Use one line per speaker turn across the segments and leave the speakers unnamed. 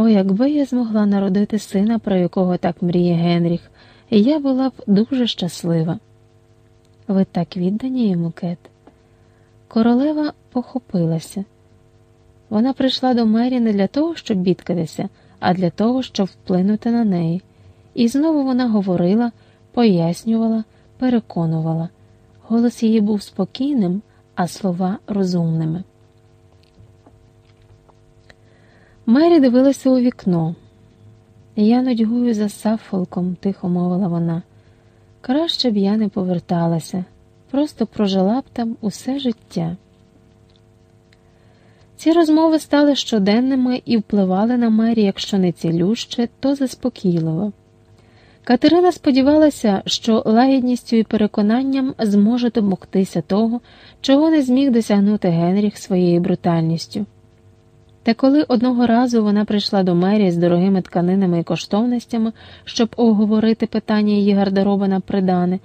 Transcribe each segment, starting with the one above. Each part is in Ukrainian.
О, якби я змогла народити сина, про якого так мріє Генріх, я була б дуже щаслива. Ви так віддані йому, Кет. Королева похопилася. Вона прийшла до Мері не для того, щоб бідкатися, а для того, щоб вплинути на неї. І знову вона говорила, пояснювала, переконувала. Голос її був спокійним, а слова розумними. Мері дивилася у вікно. Я нудьгую за Саффолком, тихо мовила вона. Краще б я не поверталася, просто прожила б там усе життя. Ці розмови стали щоденними і впливали на Мері, якщо не цілюще, то заспокійливо. Катерина сподівалася, що лагідністю і переконанням зможе домогтися того, чого не зміг досягнути Генріх своєю брутальністю. Та коли одного разу вона прийшла до мерії з дорогими тканинами і коштовностями, щоб оговорити питання її гардероба на придане,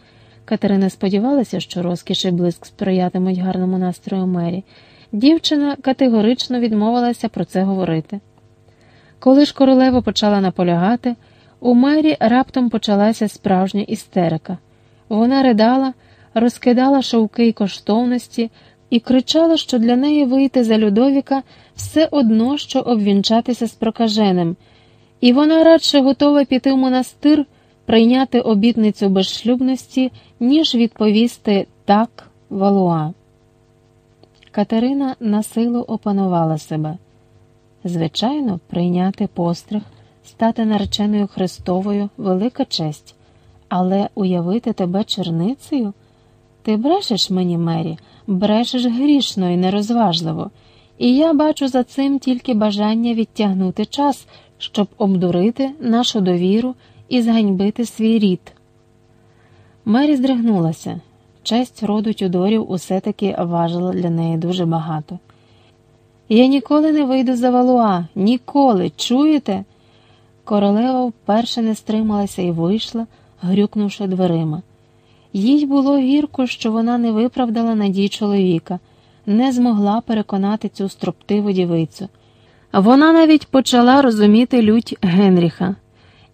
Катерина сподівалася, що розкіш і блиск сприятимуть гарному настрою мері. Дівчина категорично відмовилася про це говорити. Коли ж королева почала наполягати, у мері раптом почалася справжня істерика. Вона ридала, розкидала шовки й коштовності і кричала, що для неї вийти за Людовіка все одно, що обвінчатися з прокаженим, і вона радше готова піти в монастир, прийняти обітницю безшлюбності, ніж відповісти так валуа. Катерина на силу опанувала себе. Звичайно, прийняти постриг, стати нареченою Христовою велика честь, але уявити тебе черницею? Ти брешеш мені, Мері, брешеш грішно і нерозважливо, і я бачу за цим тільки бажання відтягнути час, щоб обдурити нашу довіру і зганьбити свій рід. Мері здригнулася. Честь роду Тюдорів усе таки важила для неї дуже багато. Я ніколи не вийду за валуа, ніколи, чуєте? Королева вперше не стрималася і вийшла, грюкнувши дверима. Їй було гірко, що вона не виправдала надій чоловіка, не змогла переконати цю строптиву дівицю. Вона навіть почала розуміти лють Генріха,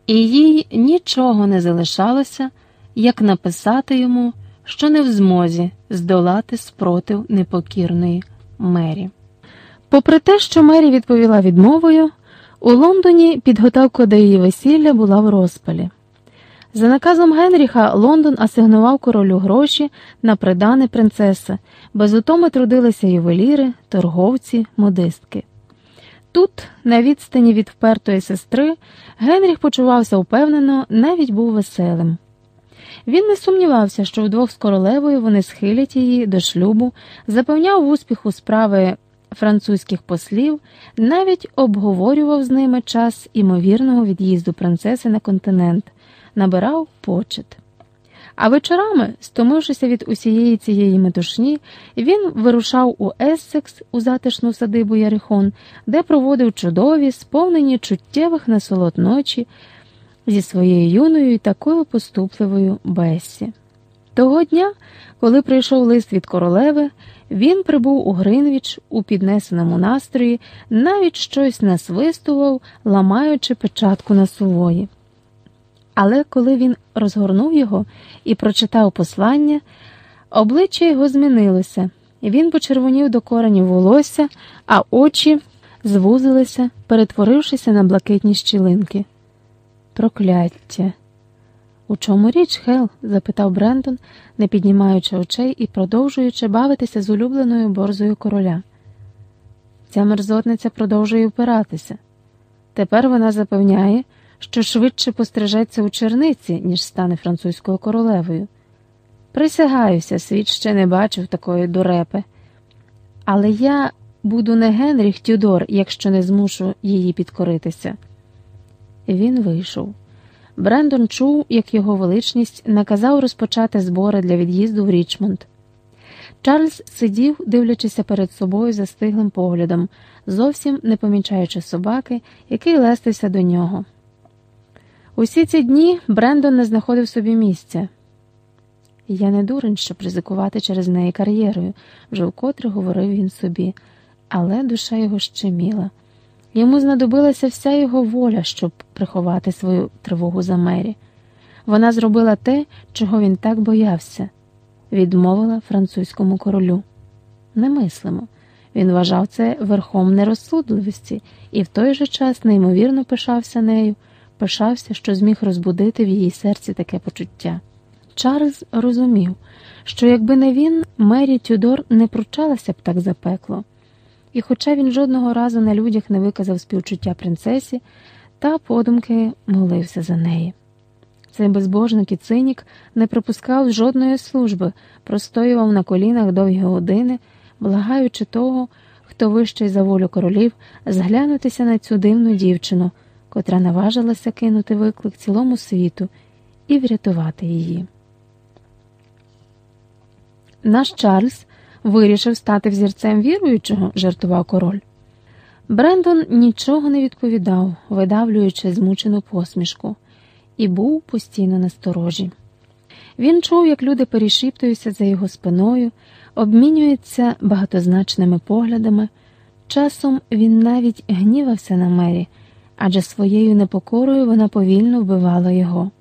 і їй нічого не залишалося, як написати йому, що не в змозі здолати спротив непокірної Мері. Попри те, що Мері відповіла відмовою, у Лондоні підготовка до її весілля була в розпалі. За наказом Генріха Лондон асигнував королю гроші на придане принцеси, без утоми трудилися ювеліри, торговці, модистки. Тут, на відстані від впертої сестри, Генріх почувався впевнено, навіть був веселим. Він не сумнівався, що вдвох з королевою вони схилять її до шлюбу, запевняв в успіху справи французьких послів, навіть обговорював з ними час імовірного від'їзду принцеси на континент набирав почет. А вечорами, стомившися від усієї цієї метушні, він вирушав у Ессекс у затишну садибу Ярихон, де проводив чудові, сповнені чуттєвих насолод ночі зі своєю юною і такою поступливою Бессі. Того дня, коли прийшов лист від королеви, він прибув у Гринвіч у піднесеному настрої, навіть щось насвистував, ламаючи печатку на сувої. Але коли він розгорнув його і прочитав послання, обличчя його змінилося, він почервонів до коренів волосся, а очі звузилися, перетворившися на блакитні щілинки. Прокляття. У чому річ, Хел? запитав Брендон, не піднімаючи очей і продовжуючи бавитися з улюбленою борзою короля. Ця мерзотниця продовжує впиратися. Тепер вона запевняє що швидше пострижеться у черниці, ніж стане французькою королевою. Присягаюся, світ ще не бачив такої дурепи. Але я буду не Генріх Тюдор, якщо не змушу її підкоритися. Він вийшов. Брендон чув, як його величність наказав розпочати збори для від'їзду в Річмонд. Чарльз сидів, дивлячися перед собою застиглим поглядом, зовсім не помічаючи собаки, який лестився до нього. Усі ці дні Брендон не знаходив собі місця. Я не дурень, щоб ризикувати через неї кар'єрою, вже вкотре говорив він собі, але душа його щеміла. Йому знадобилася вся його воля, щоб приховати свою тривогу за Мері. Вона зробила те, чого він так боявся, відмовила французькому королю. Немислимо. Він вважав це верхом нерозсудливості і в той же час неймовірно пишався нею, пишався, що зміг розбудити в її серці таке почуття. Чарльз розумів, що якби не він, Мері Тюдор не пручалася б так за пекло. І, хоча він жодного разу на людях не виказав співчуття принцесі, та подумки молився за неї. Цей безбожник і цинік не пропускав жодної служби, простоював на колінах довгі години, благаючи того, хто вищий за волю королів, зглянутися на цю дивну дівчину, котра наважилася кинути виклик цілому світу і врятувати її. Наш Чарльз вирішив стати взірцем віруючого, жартував король. Брендон нічого не відповідав, видавлюючи змучену посмішку, і був постійно насторожі. Він чув, як люди перешіптуються за його спиною, обмінюються багатозначними поглядами. Часом він навіть гнівався на мері, адже своєю непокорою вона повільно вбивала його.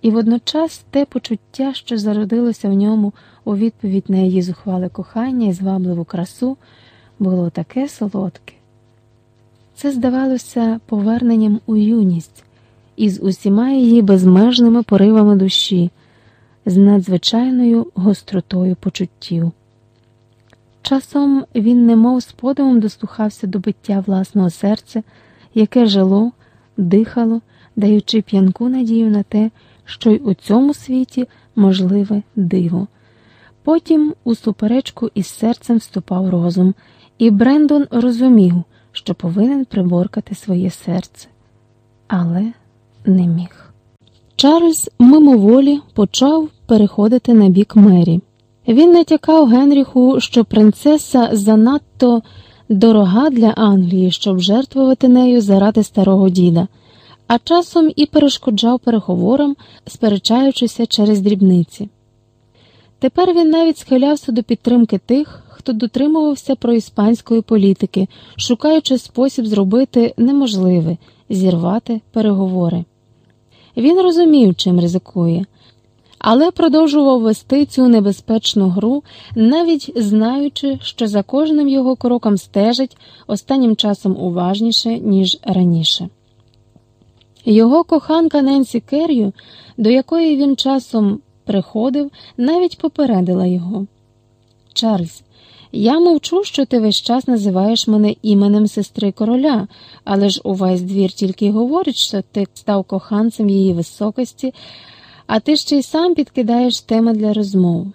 І водночас те почуття, що зародилося в ньому у відповідь на її зухвале кохання і звабливу красу, було таке солодке. Це здавалося поверненням у юність із усіма її безмежними поривами душі, з надзвичайною гостротою почуттів. Часом він немов з подивом дослухався до биття власного серця, яке жило, дихало, даючи п'янку надію на те, що й у цьому світі можливе диво. Потім у суперечку із серцем вступав розум, і Брендон розумів, що повинен приборкати своє серце, але не міг. Чарльз мимоволі почав переходити на бік Мері. Він натякав Генріху, що принцеса занадто дорога для Англії, щоб жертвувати нею заради старого діда а часом і перешкоджав переговорам, сперечаючися через дрібниці. Тепер він навіть схилявся до підтримки тих, хто дотримувався проіспанської політики, шукаючи спосіб зробити неможливе зірвати переговори. Він розумів, чим ризикує, але продовжував вести цю небезпечну гру, навіть знаючи, що за кожним його кроком стежить останнім часом уважніше, ніж раніше. Його коханка Ненсі Керрю, до якої він часом приходив, навіть попередила його. Чарльз, я мовчу, що ти весь час називаєш мене іменем сестри короля, але ж увесь двір тільки говорить, що ти став коханцем її високості, а ти ще й сам підкидаєш теми для розмов.